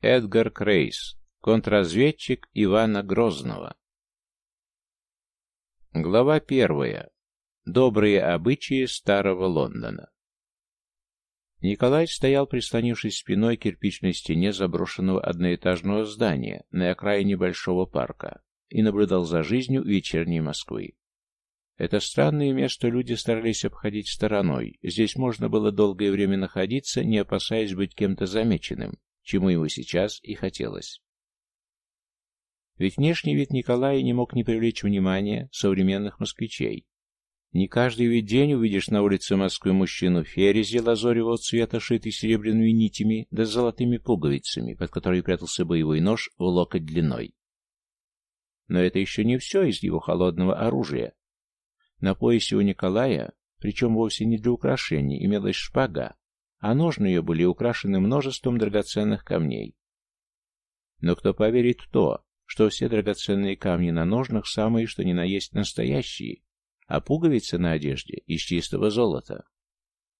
Эдгар Крейс, контрразведчик Ивана Грозного. Глава первая. Добрые обычаи старого Лондона. Николай стоял, прислонившись спиной к кирпичной стене заброшенного одноэтажного здания на окраине большого парка и наблюдал за жизнью вечерней Москвы. Это странное место люди старались обходить стороной. Здесь можно было долгое время находиться, не опасаясь быть кем-то замеченным, чему ему сейчас и хотелось. Ведь внешний вид Николая не мог не привлечь внимания современных москвичей. Не каждый ведь день увидишь на улице Москвы мужчину в ферезе лазоревого цвета, шитый серебряными нитями, да с золотыми пуговицами, под которой прятался боевой нож в локоть длиной. Но это еще не все из его холодного оружия. На поясе у Николая, причем вовсе не для украшений, имелась шпага, а ножны ее были украшены множеством драгоценных камней. Но кто поверит в то, что все драгоценные камни на ножнах самые, что ни на есть настоящие, а пуговицы на одежде из чистого золота?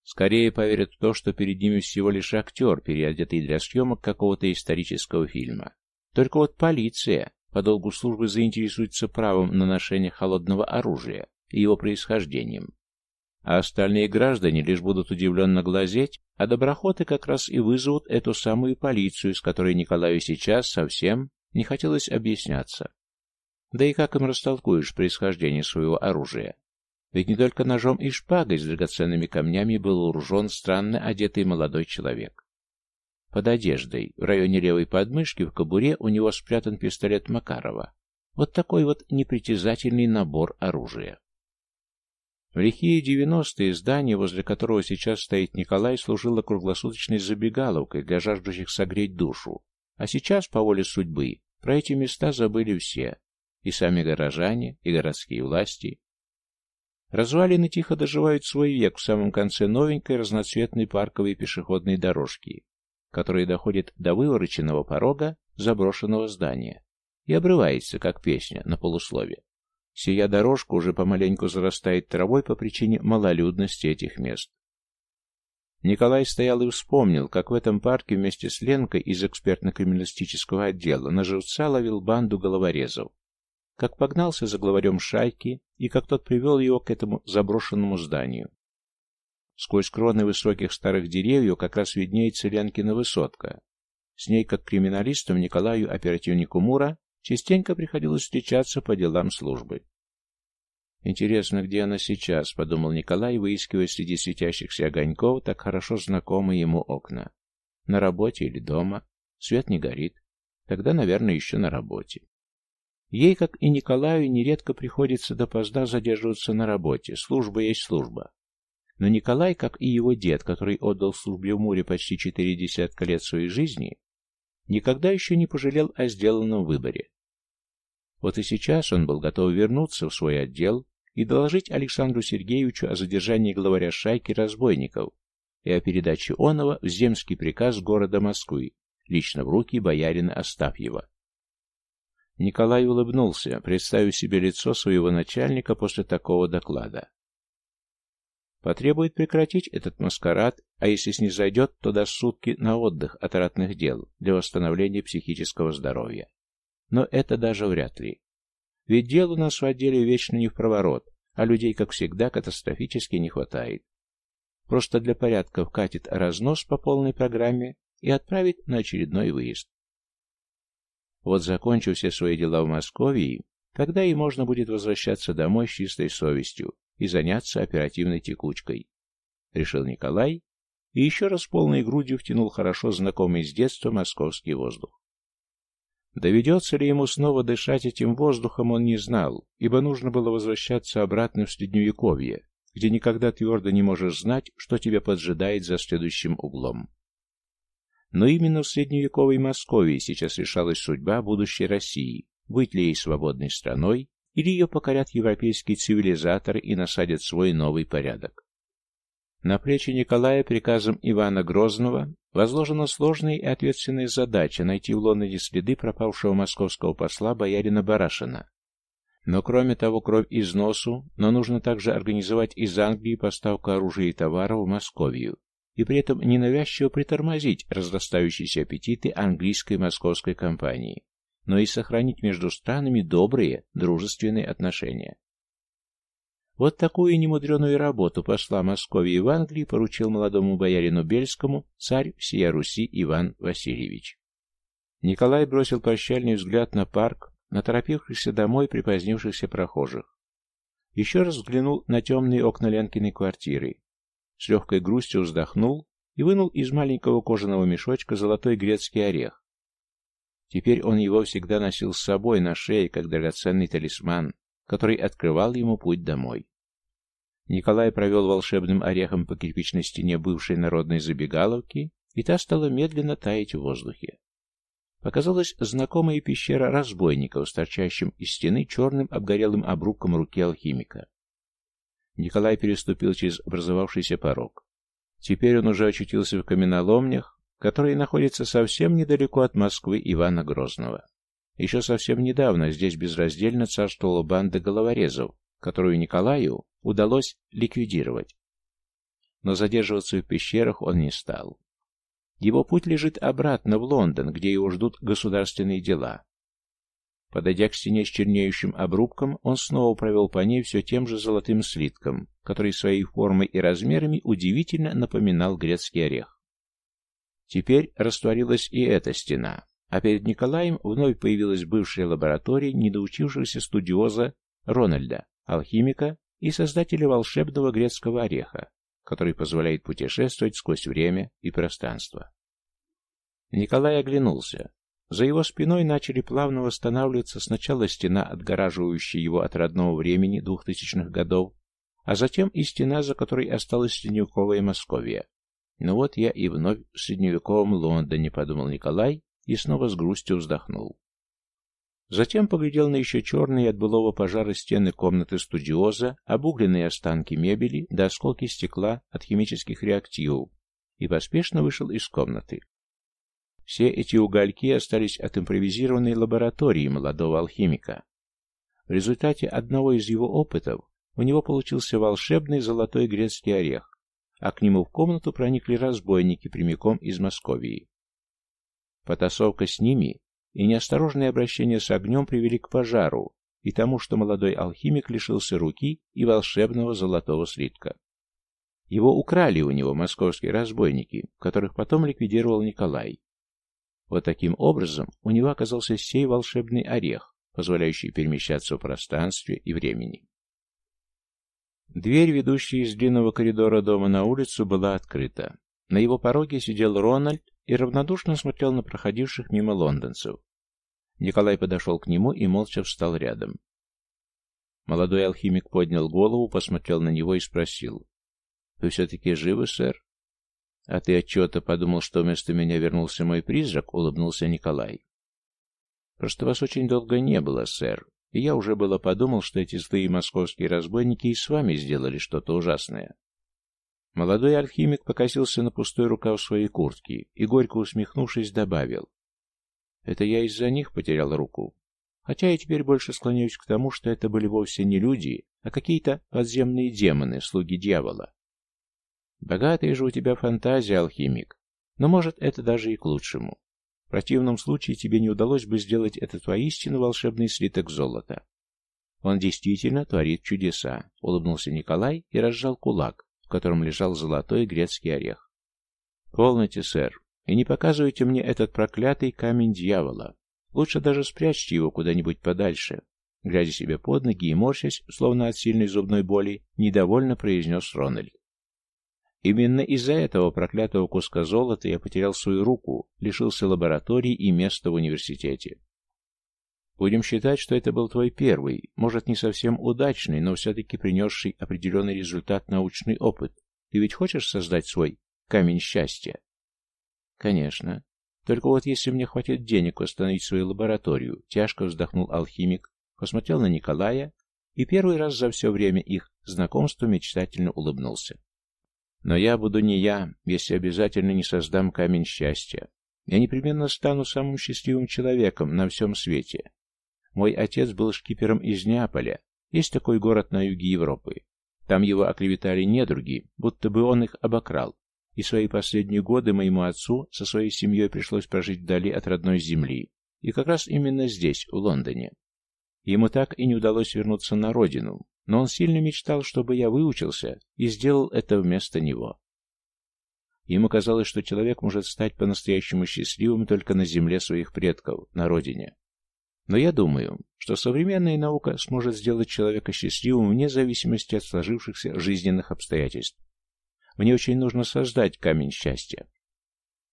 Скорее поверят в то, что перед ними всего лишь актер, переодетый для съемок какого-то исторического фильма. Только вот полиция по долгу службы заинтересуется правом на ношение холодного оружия, и его происхождением. А остальные граждане лишь будут удивленно глазеть, а доброхоты как раз и вызовут эту самую полицию, с которой Николаю сейчас совсем не хотелось объясняться. Да и как им растолкуешь происхождение своего оружия? Ведь не только ножом и шпагой с драгоценными камнями был вооружен странно одетый молодой человек. Под одеждой, в районе левой подмышки, в кобуре у него спрятан пистолет Макарова. Вот такой вот непритязательный набор оружия. В лихие девяностые здание, возле которого сейчас стоит Николай, служило круглосуточной забегаловкой для жаждущих согреть душу. А сейчас, по воле судьбы, про эти места забыли все. И сами горожане, и городские власти. Развалины тихо доживают свой век в самом конце новенькой разноцветной парковой пешеходной дорожки, которая доходит до вывороченного порога заброшенного здания и обрывается, как песня, на полуслове. Сия дорожка уже помаленьку зарастает травой по причине малолюдности этих мест. Николай стоял и вспомнил, как в этом парке вместе с Ленкой из экспертно-криминалистического отдела на живца ловил банду головорезов, как погнался за главарем шайки и как тот привел его к этому заброшенному зданию. Сквозь кроны высоких старых деревьев как раз виднеется Ленкина высотка. С ней, как криминалистом Николаю, оперативнику Мура, Частенько приходилось встречаться по делам службы. «Интересно, где она сейчас?» — подумал Николай, выискивая среди светящихся огоньков так хорошо знакомые ему окна. «На работе или дома? Свет не горит. Тогда, наверное, еще на работе». Ей, как и Николаю, нередко приходится допоздна задерживаться на работе. Служба есть служба. Но Николай, как и его дед, который отдал службе в Муре почти четыре десятка лет своей жизни, никогда еще не пожалел о сделанном выборе. Вот и сейчас он был готов вернуться в свой отдел и доложить Александру Сергеевичу о задержании главаря шайки разбойников и о передаче Онова в земский приказ города Москвы, лично в руки боярина Остапьева. Николай улыбнулся, представив себе лицо своего начальника после такого доклада. Потребует прекратить этот маскарад, а если снизойдет, то даст сутки на отдых от ратных дел для восстановления психического здоровья. Но это даже вряд ли. Ведь дел у нас в отделе вечно не в проворот, а людей, как всегда, катастрофически не хватает. Просто для порядка вкатит разнос по полной программе и отправит на очередной выезд. Вот закончив все свои дела в Москве, тогда и можно будет возвращаться домой с чистой совестью и заняться оперативной текучкой. Решил Николай и еще раз полной грудью втянул хорошо знакомый с детства московский воздух. Доведется ли ему снова дышать этим воздухом, он не знал, ибо нужно было возвращаться обратно в Средневековье, где никогда твердо не можешь знать, что тебя поджидает за следующим углом. Но именно в средневековой Москве сейчас решалась судьба будущей России, быть ли ей свободной страной или ее покорят европейские цивилизаторы и насадят свой новый порядок. На плечи Николая приказом Ивана Грозного возложена сложная и ответственная задача найти в Лондоне следы пропавшего московского посла боярина Барашина. Но кроме того, кровь из носу, но нужно также организовать из Англии поставку оружия и товаров в Московию и при этом ненавязчиво притормозить разрастающиеся аппетиты английской и московской компании, но и сохранить между странами добрые, дружественные отношения. Вот такую немудреную работу посла Московии в Англии поручил молодому боярину Бельскому царь всея Руси Иван Васильевич. Николай бросил прощальный взгляд на парк, на торопившихся домой припозднившихся прохожих. Еще раз взглянул на темные окна Ленкиной квартиры. С легкой грустью вздохнул и вынул из маленького кожаного мешочка золотой грецкий орех. Теперь он его всегда носил с собой на шее, как драгоценный талисман, который открывал ему путь домой. Николай провел волшебным орехом по кирпичной стене бывшей народной забегаловки, и та стала медленно таять в воздухе. Показалась знакомая пещера разбойников с торчащим из стены черным обгорелым обрубком руки алхимика. Николай переступил через образовавшийся порог. Теперь он уже очутился в каменоломнях, которые находятся совсем недалеко от Москвы Ивана Грозного. Еще совсем недавно здесь безраздельно царствовала банда головорезов, которую Николаю удалось ликвидировать. Но задерживаться в пещерах он не стал. Его путь лежит обратно в Лондон, где его ждут государственные дела. Подойдя к стене с чернеющим обрубком, он снова провел по ней все тем же золотым слитком, который своей формой и размерами удивительно напоминал грецкий орех. Теперь растворилась и эта стена. А перед Николаем вновь появилась бывшая лаборатория недоучившегося студиоза Рональда, алхимика и создателя волшебного грецкого ореха, который позволяет путешествовать сквозь время и пространство. Николай оглянулся. За его спиной начали плавно восстанавливаться сначала стена, отгораживающая его от родного времени двухтысячных годов, а затем и стена, за которой осталась средневековая Московия. Ну вот я и вновь в средневековом Лондоне, подумал Николай и снова с грустью вздохнул. Затем поглядел на еще черные от былого пожара стены комнаты студиоза, обугленные останки мебели до осколки стекла от химических реактивов и поспешно вышел из комнаты. Все эти угольки остались от импровизированной лаборатории молодого алхимика. В результате одного из его опытов у него получился волшебный золотой грецкий орех, а к нему в комнату проникли разбойники прямиком из Московии. Потасовка с ними и неосторожное обращение с огнем привели к пожару и тому, что молодой алхимик лишился руки и волшебного золотого слитка. Его украли у него московские разбойники, которых потом ликвидировал Николай. Вот таким образом у него оказался сей волшебный орех, позволяющий перемещаться в пространстве и времени. Дверь, ведущая из длинного коридора дома на улицу, была открыта. На его пороге сидел Рональд и равнодушно смотрел на проходивших мимо лондонцев. Николай подошел к нему и молча встал рядом. Молодой алхимик поднял голову, посмотрел на него и спросил. «Вы все-таки живы, сэр?» «А ты отчета подумал, что вместо меня вернулся мой призрак?» — улыбнулся Николай. «Просто вас очень долго не было, сэр, и я уже было подумал, что эти злые московские разбойники и с вами сделали что-то ужасное. Молодой алхимик покосился на пустой рукав своей куртки и, горько усмехнувшись, добавил. «Это я из-за них потерял руку. Хотя я теперь больше склоняюсь к тому, что это были вовсе не люди, а какие-то подземные демоны, слуги дьявола. Богатая же у тебя фантазия, алхимик, но, может, это даже и к лучшему. В противном случае тебе не удалось бы сделать этот воистину волшебный слиток золота. Он действительно творит чудеса, улыбнулся Николай и разжал кулак, в котором лежал золотой грецкий орех. «Полноте, сэр, и не показывайте мне этот проклятый камень дьявола. Лучше даже спрячьте его куда-нибудь подальше». Глядя себе под ноги и морщась, словно от сильной зубной боли, недовольно произнес Рональд. Именно из-за этого проклятого куска золота я потерял свою руку, лишился лаборатории и места в университете. Будем считать, что это был твой первый, может, не совсем удачный, но все-таки принесший определенный результат научный опыт. Ты ведь хочешь создать свой камень счастья? Конечно. Только вот если мне хватит денег восстановить свою лабораторию, тяжко вздохнул алхимик, посмотрел на Николая и первый раз за все время их знакомства мечтательно улыбнулся. Но я буду не я, если обязательно не создам камень счастья. Я непременно стану самым счастливым человеком на всем свете. Мой отец был шкипером из Неаполя. Есть такой город на юге Европы. Там его оклеветали недруги, будто бы он их обокрал. и свои последние годы моему отцу со своей семьей пришлось прожить вдали от родной земли, и как раз именно здесь, в Лондоне. Ему так и не удалось вернуться на родину, но он сильно мечтал, чтобы я выучился, и сделал это вместо него. Ему казалось, что человек может стать по-настоящему счастливым только на земле своих предков, на родине. Но я думаю, что современная наука сможет сделать человека счастливым вне зависимости от сложившихся жизненных обстоятельств. Мне очень нужно создать камень счастья.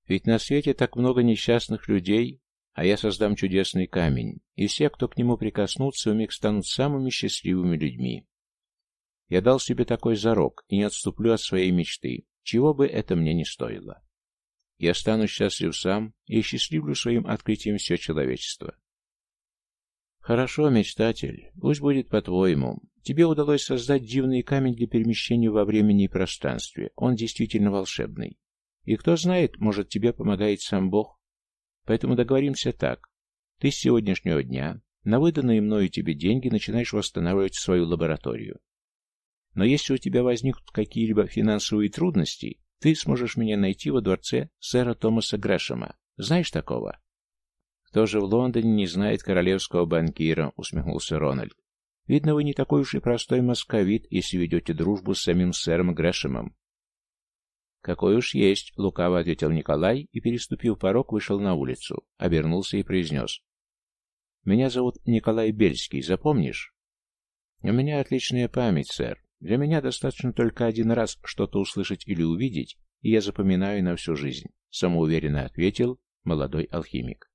Ведь на свете так много несчастных людей, а я создам чудесный камень, и все, кто к нему прикоснутся, вмиг станут самыми счастливыми людьми. Я дал себе такой зарок и не отступлю от своей мечты, чего бы это мне не стоило. Я стану счастлив сам и счастливлю своим открытием все человечество. Хорошо, мечтатель, пусть будет по-твоему. Тебе удалось создать дивный камень для перемещения во времени и пространстве. Он действительно волшебный. И кто знает, может, тебе помогает сам Бог. Поэтому договоримся так. Ты с сегодняшнего дня на выданные мною тебе деньги начинаешь восстанавливать свою лабораторию. Но если у тебя возникнут какие-либо финансовые трудности, ты сможешь меня найти во дворце сэра Томаса Грэшема. Знаешь такого? Кто же в Лондоне не знает королевского банкира, усмехнулся Рональд. Видно, вы не такой уж и простой московит, если ведете дружбу с самим сэром Грэшемом. «Какой уж есть», — лукаво ответил Николай и, переступив порог, вышел на улицу, обернулся и произнес. «Меня зовут Николай Бельский, запомнишь?» «У меня отличная память, сэр. Для меня достаточно только один раз что-то услышать или увидеть, и я запоминаю на всю жизнь», — самоуверенно ответил молодой алхимик.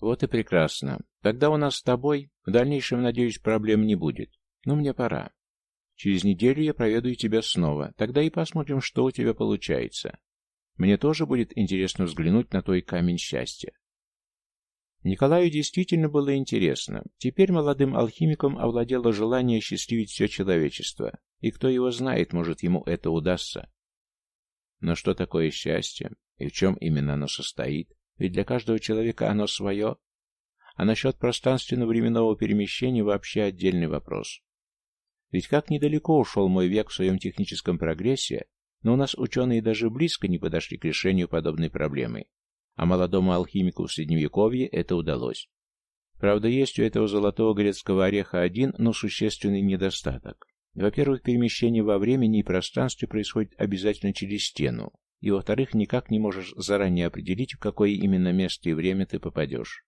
«Вот и прекрасно. Тогда у нас с тобой в дальнейшем, надеюсь, проблем не будет. Но мне пора. Через неделю я проведу тебя снова. Тогда и посмотрим, что у тебя получается. Мне тоже будет интересно взглянуть на твой камень счастья. Николаю действительно было интересно. Теперь молодым алхимиком овладело желание счастливить все человечество. И кто его знает, может, ему это удастся. Но что такое счастье? И в чем именно оно состоит? Ведь для каждого человека оно свое. А насчет пространственно-временного перемещения вообще отдельный вопрос. Ведь как недалеко ушел мой век в своем техническом прогрессе, но у нас ученые даже близко не подошли к решению подобной проблемы, а молодому алхимику в Средневековье это удалось. Правда, есть у этого золотого грецкого ореха один, но существенный недостаток. Во-первых, перемещение во времени и пространстве происходит обязательно через стену, и, во-вторых, никак не можешь заранее определить, в какое именно место и время ты попадешь.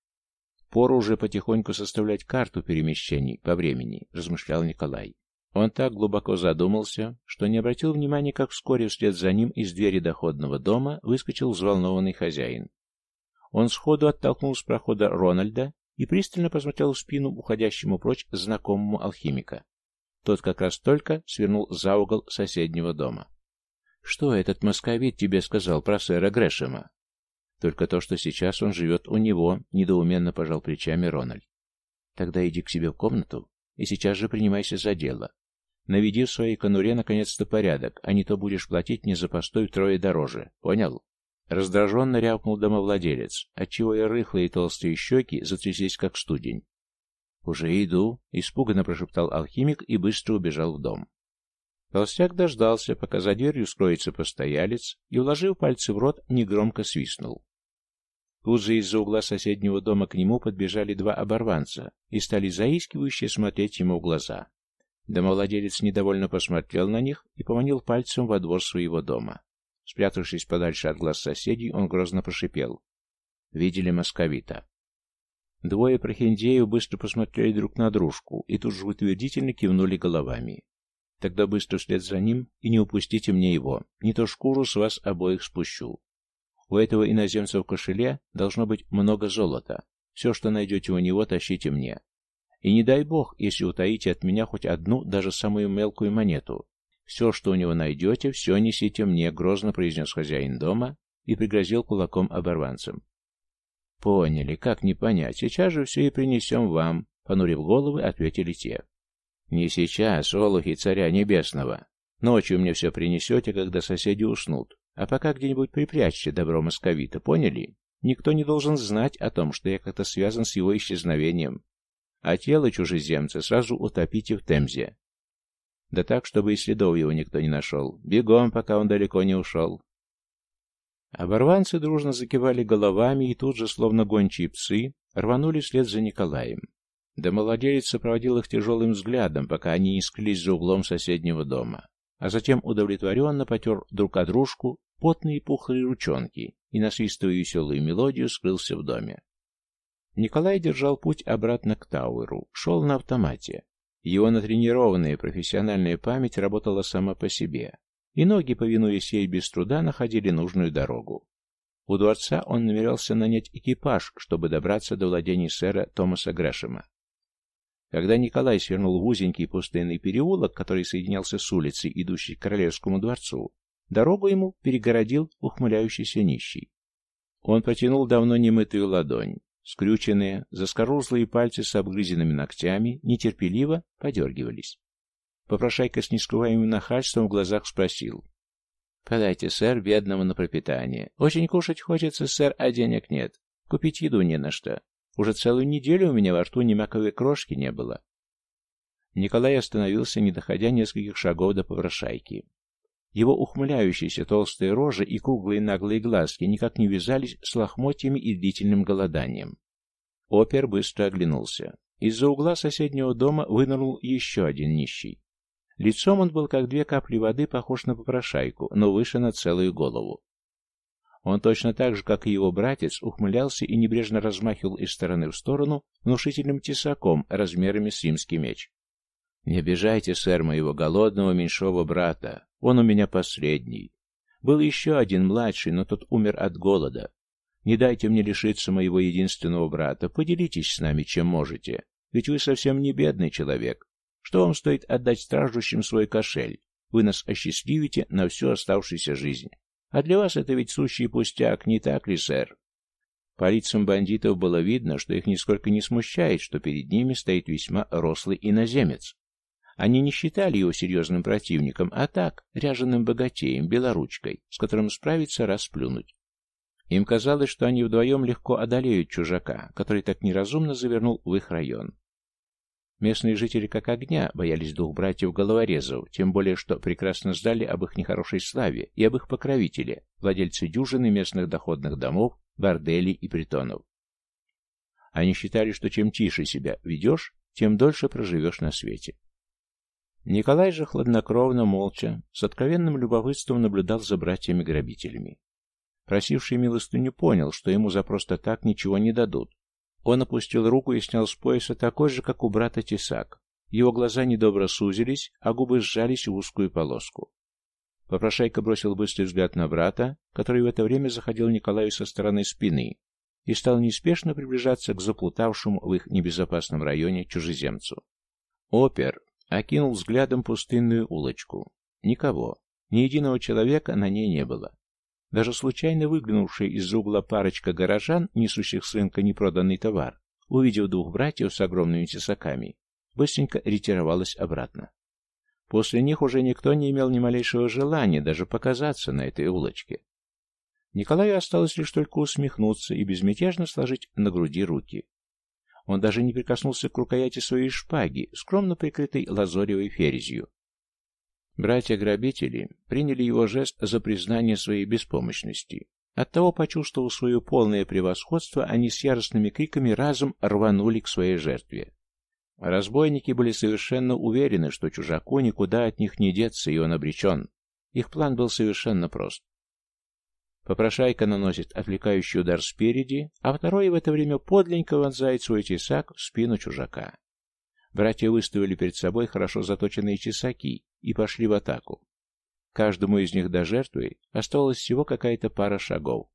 Пору уже потихоньку составлять карту перемещений по времени, размышлял Николай. Он так глубоко задумался, что не обратил внимания, как вскоре вслед за ним из двери доходного дома выскочил взволнованный хозяин. Он сходу оттолкнул с прохода Рональда и пристально посмотрел в спину уходящему прочь знакомому алхимика. Тот как раз только свернул за угол соседнего дома. «Что этот московит тебе сказал про сэра Грэшема?» «Только то, что сейчас он живет у него», — недоуменно пожал плечами Рональд. «Тогда иди к себе в комнату и сейчас же принимайся за дело. Наведи в своей конуре наконец-то порядок, а не то будешь платить мне за постой втрое дороже. Понял?» Раздраженно рявкнул домовладелец, отчего и рыхлые толстые щеки затряслись, как студень. «Уже иду», — испуганно прошептал алхимик и быстро убежал в дом. Толстяк дождался, пока за дверью скроется постоялец, и, уложив пальцы в рот, негромко свистнул. Тут же из-за угла соседнего дома к нему подбежали два оборванца и стали заискивающе смотреть ему в глаза. Домовладелец недовольно посмотрел на них и поманил пальцем во двор своего дома. Спрятавшись подальше от глаз соседей, он грозно прошипел. Видели московита. Двое прохиндеев быстро посмотрели друг на дружку и тут же утвердительно кивнули головами. Тогда быстро вслед за ним и не упустите мне его, не то шкуру с вас обоих спущу. У этого иноземца в кошеле должно быть много золота. Все, что найдете у него, тащите мне. И не дай бог, если утаите от меня хоть одну, даже самую мелкую монету. Все, что у него найдете, все несите мне, грозно произнес хозяин дома и пригрозил кулаком оборванцам. Поняли, как не понять, сейчас же все и принесем вам, понурив головы, ответили те. Не сейчас, олухи царя небесного. Ночью мне все принесете, когда соседи уснут. А пока где-нибудь припрячьте добро московита, поняли? Никто не должен знать о том, что я как-то связан с его исчезновением а тело чужеземца сразу утопите в Темзе. Да так, чтобы и следов его никто не нашел. Бегом, пока он далеко не ушел. Оборванцы дружно закивали головами и тут же, словно гончие псы, рванули вслед за Николаем. Домовладелец сопроводил их тяжелым взглядом, пока они не скрылись за углом соседнего дома, а затем удовлетворенно потер друг о дружку потные пухлые ручонки и, насвистывая веселую мелодию, скрылся в доме. Николай держал путь обратно к Тауэру, шел на автомате. Его натренированная профессиональная память работала сама по себе, и ноги, повинуясь ей без труда, находили нужную дорогу. У дворца он намерялся нанять экипаж, чтобы добраться до владений сэра Томаса Грэшема. Когда Николай свернул в узенький пустынный переулок, который соединялся с улицей, идущей к Королевскому дворцу, дорогу ему перегородил ухмыляющийся нищий. Он протянул давно немытую ладонь. Скрюченные, заскорузлые пальцы с обгрызенными ногтями нетерпеливо подергивались. Попрошайка с нескрываемым нахальством в глазах спросил. «Подайте, сэр, бедному на пропитание. Очень кушать хочется, сэр, а денег нет. Купить еду не на что. Уже целую неделю у меня во рту ни маковой крошки не было. Николай остановился, не доходя нескольких шагов до попрошайки. Его ухмыляющиеся толстые рожи и круглые наглые глазки никак не вязались с лохмотьями и длительным голоданием. Опер быстро оглянулся. Из-за угла соседнего дома вынырнул еще один нищий. Лицом он был, как две капли воды, похож на попрошайку, но выше на целую голову. Он точно так же, как и его братец, ухмылялся и небрежно размахивал из стороны в сторону внушительным тесаком размерами с римский меч. «Не обижайте, сэр, моего голодного меньшого брата. Он у меня последний. Был еще один младший, но тот умер от голода. Не дайте мне лишиться моего единственного брата. Поделитесь с нами, чем можете. Ведь вы совсем не бедный человек. Что вам стоит отдать страждущим свой кошель? Вы нас осчастливите на всю оставшуюся жизнь. А для вас это ведь сущий пустяк, не так ли, сэр? По лицам бандитов было видно, что их нисколько не смущает, что перед ними стоит весьма рослый иноземец. Они не считали его серьезным противником, а так, ряженым богатеем, белоручкой, с которым справиться расплюнуть. Им казалось, что они вдвоем легко одолеют чужака, который так неразумно завернул в их район. Местные жители как огня боялись двух братьев-головорезов, тем более что прекрасно знали об их нехорошей славе и об их покровителе, владельце дюжины местных доходных домов, борделей и притонов. Они считали, что чем тише себя ведешь, тем дольше проживешь на свете. Николай же хладнокровно, молча, с откровенным любопытством наблюдал за братьями-грабителями. Просивший милостыню понял, что ему за просто так ничего не дадут, он опустил руку и снял с пояса такой же, как у брата тесак. Его глаза недобро сузились, а губы сжались в узкую полоску. Попрошайка бросил быстрый взгляд на брата, который в это время заходил Николаю со стороны спины, и стал неспешно приближаться к заплутавшему в их небезопасном районе чужеземцу. Опер окинул взглядом пустынную улочку. Никого, ни единого человека на ней не было. Даже случайно выглянувшая из угла парочка горожан, несущих с рынка непроданный товар, увидев двух братьев с огромными тесаками, быстренько ретировалась обратно. После них уже никто не имел ни малейшего желания даже показаться на этой улочке. Николаю осталось лишь только усмехнуться и безмятежно сложить на груди руки. Он даже не прикоснулся к рукояти своей шпаги, скромно прикрытой лазоревой ферзью, Братья-грабители приняли его жест за признание своей беспомощности. Оттого, почувствовав свое полное превосходство, они с яростными криками разом рванули к своей жертве. Разбойники были совершенно уверены, что чужаку никуда от них не деться, и он обречен. Их план был совершенно прост. Попрошайка наносит отвлекающий удар спереди, а второй в это время подленько вонзает свой тесак в спину чужака. Братья выставили перед собой хорошо заточенные тесаки и пошли в атаку. Каждому из них до жертвы оставалась всего какая-то пара шагов.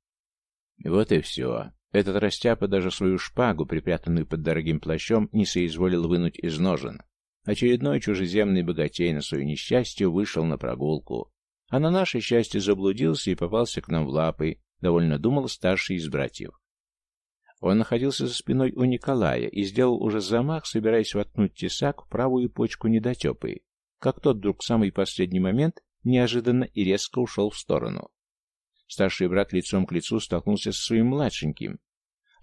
Вот и все. Этот растяпа даже свою шпагу, припрятанную под дорогим плащом, не соизволил вынуть из ножен. Очередной чужеземный богатей на свое несчастье вышел на прогулку. А на наше счастье заблудился и попался к нам в лапы, довольно думал старший из братьев. Он находился за спиной у Николая и сделал уже замах, собираясь воткнуть тесак в правую почку недотепы, как тот вдруг в самый последний момент неожиданно и резко ушел в сторону. Старший брат лицом к лицу столкнулся со своим младшеньким.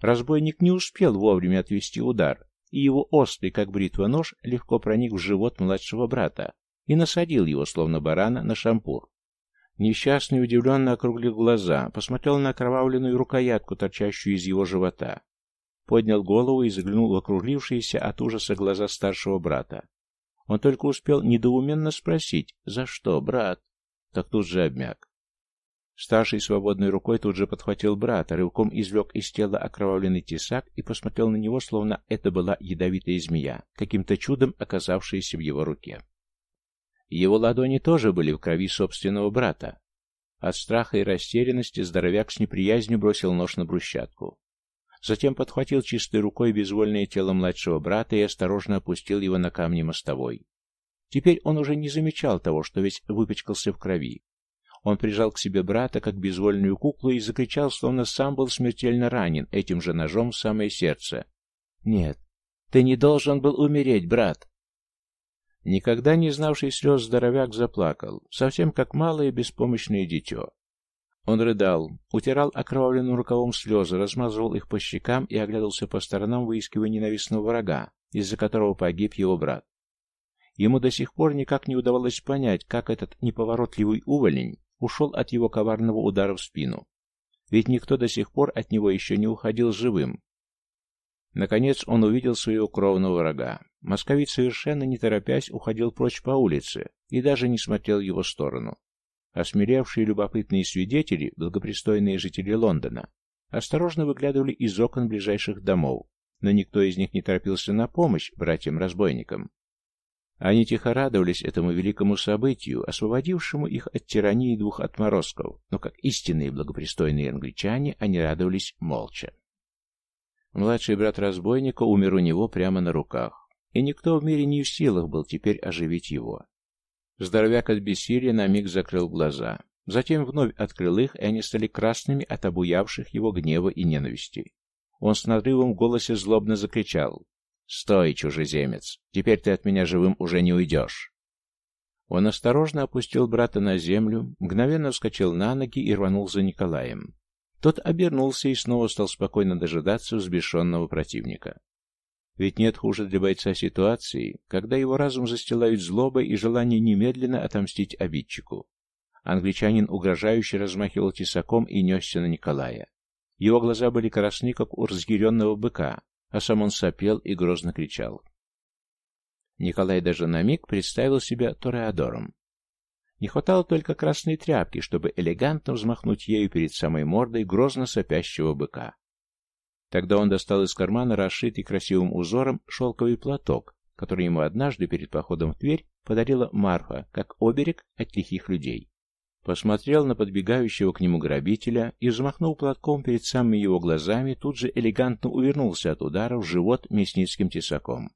Разбойник не успел вовремя отвести удар, и его острый, как бритва нож, легко проник в живот младшего брата и насадил его, словно барана, на шампур. Несчастный удивленно округлил глаза, посмотрел на окровавленную рукоятку, торчащую из его живота. Поднял голову и заглянул в округлившиеся от ужаса глаза старшего брата. Он только успел недоуменно спросить «За что, брат?» Так тут же обмяк. Старший свободной рукой тут же подхватил брата, рывком извлек из тела окровавленный тесак и посмотрел на него, словно это была ядовитая змея, каким-то чудом оказавшаяся в его руке. Его ладони тоже были в крови собственного брата. От страха и растерянности здоровяк с неприязнью бросил нож на брусчатку. Затем подхватил чистой рукой безвольное тело младшего брата и осторожно опустил его на камни мостовой. Теперь он уже не замечал того, что весь выпачкался в крови. Он прижал к себе брата, как безвольную куклу, и закричал, словно сам был смертельно ранен этим же ножом в самое сердце. «Нет, ты не должен был умереть, брат!» Никогда не знавший слез здоровяк заплакал, совсем как малое беспомощное дитё. Он рыдал, утирал окровавленным рукавом слезы, размазывал их по щекам и оглядывался по сторонам, выискивая ненавистного врага, из-за которого погиб его брат. Ему до сих пор никак не удавалось понять, как этот неповоротливый уволень ушел от его коварного удара в спину. Ведь никто до сих пор от него еще не уходил живым, Наконец он увидел своего кровного врага. Московит совершенно не торопясь уходил прочь по улице и даже не смотрел в его сторону. Осмелевшие любопытные свидетели, благопристойные жители Лондона, осторожно выглядывали из окон ближайших домов, но никто из них не торопился на помощь братьям-разбойникам. Они тихо радовались этому великому событию, освободившему их от тирании двух отморозков, но как истинные благопристойные англичане они радовались молча. Младший брат разбойника умер у него прямо на руках, и никто в мире не в силах был теперь оживить его. Здоровяк от бессилия на миг закрыл глаза. Затем вновь открыл их, и они стали красными от обуявших его гнева и ненависти. Он с надрывом в голосе злобно закричал. «Стой, чужеземец! Теперь ты от меня живым уже не уйдешь!» Он осторожно опустил брата на землю, мгновенно вскочил на ноги и рванул за Николаем. Тот обернулся и снова стал спокойно дожидаться взбешенного противника. Ведь нет хуже для бойца ситуации, когда его разум застилают злобой и желание немедленно отомстить обидчику. Англичанин угрожающе размахивал тесаком и несся на Николая. Его глаза были красны, как у разъяренного быка, а сам он сопел и грозно кричал. Николай даже на миг представил себя Тореадором. Не хватало только красной тряпки, чтобы элегантно взмахнуть ею перед самой мордой грозно сопящего быка. Тогда он достал из кармана расшитый красивым узором шелковый платок, который ему однажды перед походом в Тверь подарила Марфа, как оберег от лихих людей. Посмотрел на подбегающего к нему грабителя и, взмахнул платком перед самыми его глазами, тут же элегантно увернулся от удара в живот мясницким тесаком.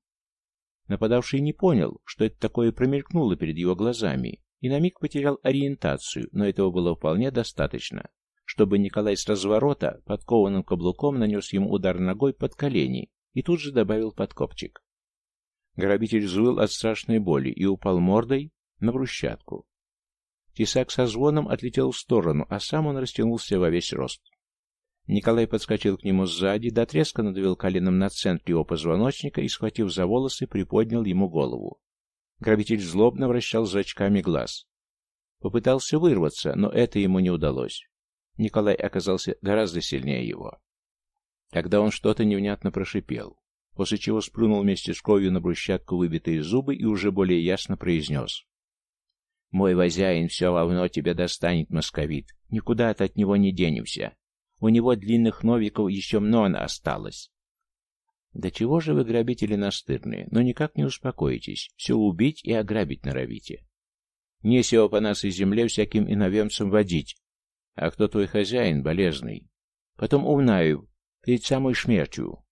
Нападавший не понял, что это такое промелькнуло перед его глазами, и на миг потерял ориентацию, но этого было вполне достаточно, чтобы Николай с разворота подкованным каблуком нанес ему удар ногой под колени и тут же добавил подкопчик. Грабитель взвыл от страшной боли и упал мордой на брусчатку. Тесак со звоном отлетел в сторону, а сам он растянулся во весь рост. Николай подскочил к нему сзади, до треска надавил коленом на центр его позвоночника и, схватив за волосы, приподнял ему голову. Грабитель злобно вращал зрачками глаз. Попытался вырваться, но это ему не удалось. Николай оказался гораздо сильнее его. Тогда он что-то невнятно прошипел, после чего сплюнул вместе с кровью на брусчатку выбитые зубы и уже более ясно произнес. «Мой возяин все равно тебя достанет, московит. Никуда ты от него не денемся. У него длинных новиков еще много осталось. Да чего же вы грабители настырные, но никак не успокоитесь, все убить и ограбить норовите. Не сего по нас и земле всяким иновемцам водить. А кто твой хозяин, болезный? Потом умнаю, перед самой смертью.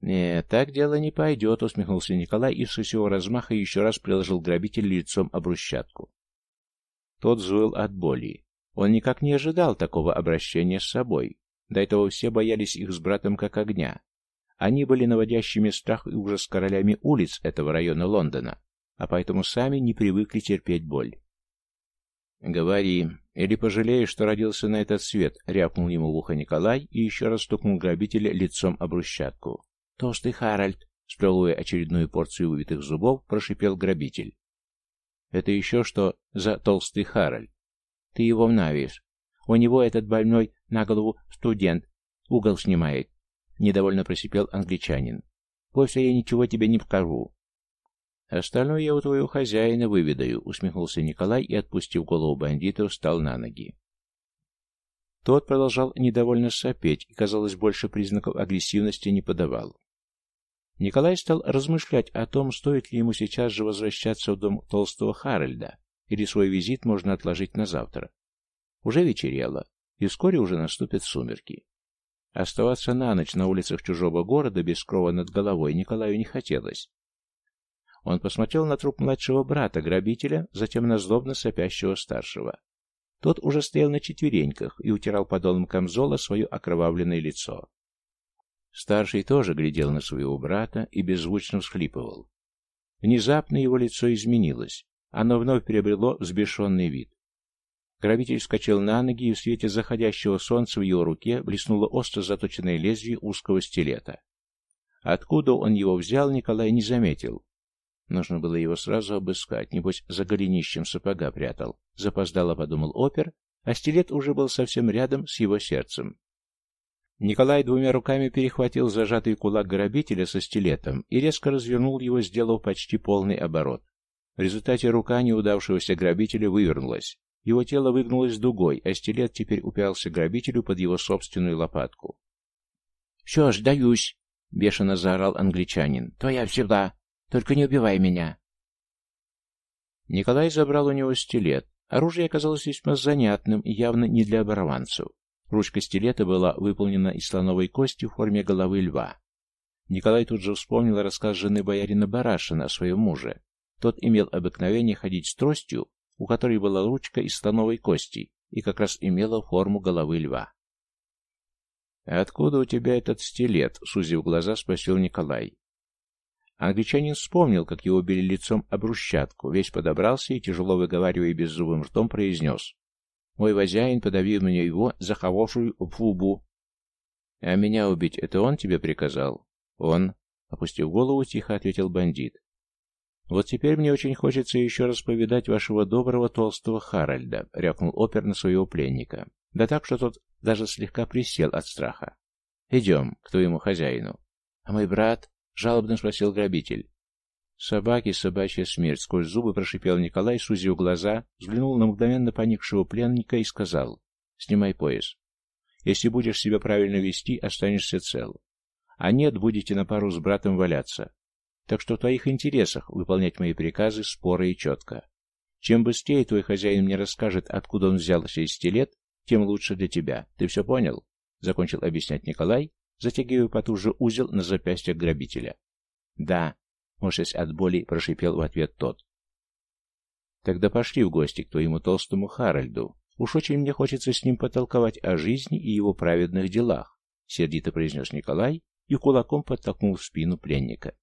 «Нет, так дело не пойдет», — усмехнулся Николай и со всего размаха еще раз приложил грабитель лицом об брусчатку. Тот взвыл от боли. Он никак не ожидал такого обращения с собой. До этого все боялись их с братом как огня. Они были наводящими страх и ужас королями улиц этого района Лондона, а поэтому сами не привыкли терпеть боль. «Говори, или пожалеешь, что родился на этот свет», — рявкнул ему в ухо Николай и еще раз стукнул грабителя лицом об брусчатку. «Толстый Харальд», — сплевывая очередную порцию выбитых зубов, прошипел грабитель. «Это еще что за толстый Харальд?» Ты его навис. У него этот больной на голову студент. Угол снимает. Недовольно просипел англичанин. После я ничего тебе не покажу. Остальное я у твоего хозяина выведаю, усмехнулся Николай и, отпустив голову бандита, встал на ноги. Тот продолжал недовольно сопеть и, казалось, больше признаков агрессивности не подавал. Николай стал размышлять о том, стоит ли ему сейчас же возвращаться в дом толстого Харальда, или свой визит можно отложить на завтра. Уже вечерело, и вскоре уже наступят сумерки. Оставаться на ночь на улицах чужого города без крова над головой Николаю не хотелось. Он посмотрел на труп младшего брата, грабителя, затем на злобно сопящего старшего. Тот уже стоял на четвереньках и утирал подолом камзола свое окровавленное лицо. Старший тоже глядел на своего брата и беззвучно всхлипывал. Внезапно его лицо изменилось. Оно вновь приобрело взбешенный вид. Грабитель вскочил на ноги, и в свете заходящего солнца в его руке блеснуло остро заточенное лезвие узкого стилета. Откуда он его взял, Николай не заметил. Нужно было его сразу обыскать, небось за голенищем сапога прятал. Запоздало подумал опер, а стилет уже был совсем рядом с его сердцем. Николай двумя руками перехватил зажатый кулак грабителя со стилетом и резко развернул его, сделав почти полный оборот. В результате рука неудавшегося грабителя вывернулась. Его тело выгнулось дугой, а стилет теперь упялся грабителю под его собственную лопатку. «Все, сдаюсь!» — бешено заорал англичанин. «Твоя всегда! Только не убивай меня!» Николай забрал у него стилет. Оружие оказалось весьма занятным и явно не для оборванцев. Ручка стилета была выполнена из слоновой кости в форме головы льва. Николай тут же вспомнил рассказ жены боярина Барашина о своем муже. Тот имел обыкновение ходить с тростью, у которой была ручка из слоновой кости и как раз имела форму головы льва. «Откуда у тебя этот стилет?» — сузив глаза, спросил Николай. Англичанин вспомнил, как его били лицом об брусчатку, весь подобрался и, тяжело выговаривая беззубым ртом, произнес. Мой хозяин подавил мне его за хорошую фубу. А меня убить это он тебе приказал? Он, опустив голову, тихо ответил бандит. Вот теперь мне очень хочется еще раз повидать вашего доброго толстого Харальда, рявкнул опер на своего пленника. Да так, что тот даже слегка присел от страха. Идем к твоему хозяину. А мой брат? Жалобно спросил грабитель. Собаки, собачья смерть, сквозь зубы прошипел Николай, сузив глаза, взглянул на мгновенно поникшего пленника и сказал, «Снимай пояс. Если будешь себя правильно вести, останешься цел. А нет, будете на пару с братом валяться. Так что в твоих интересах выполнять мои приказы споро и четко. Чем быстрее твой хозяин мне расскажет, откуда он взял сей стилет, тем лучше для тебя. Ты все понял?» Закончил объяснять Николай, затягивая потуже узел на запястье грабителя. «Да», Морщась от боли, прошипел в ответ тот. «Тогда пошли в гости к твоему толстому Харальду. Уж очень мне хочется с ним потолковать о жизни и его праведных делах», — сердито произнес Николай и кулаком подтолкнул в спину пленника.